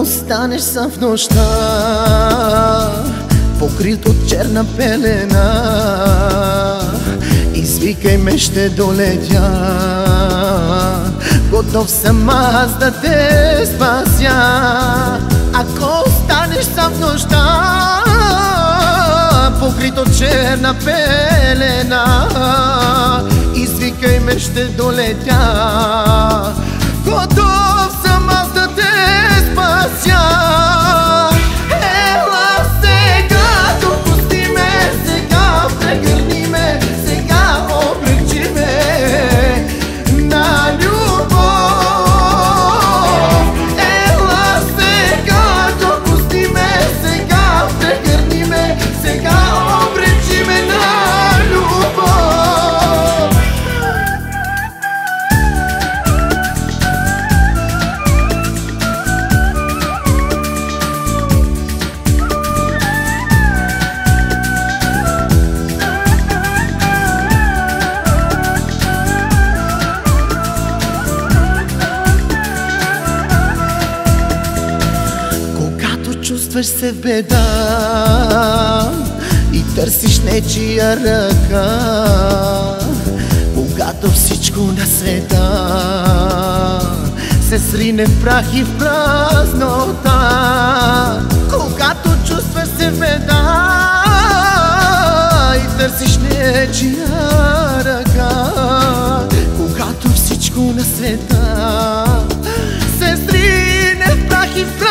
останеш сам в нощта. Покрит от черна пелена. Извикай ме, ще долетя. Готов съм аз да те спася. Ако останеш сам в нощта Покрит от черна пелена Извикай ме, ще долетя Чувстваш се в беда и търсиш нечия ръка, когато всичко на света се срине в прах и в празнота, когато чувстваш се в беда и търсиш нечия ръка, когато всичко на света се срине в прах и в празнота.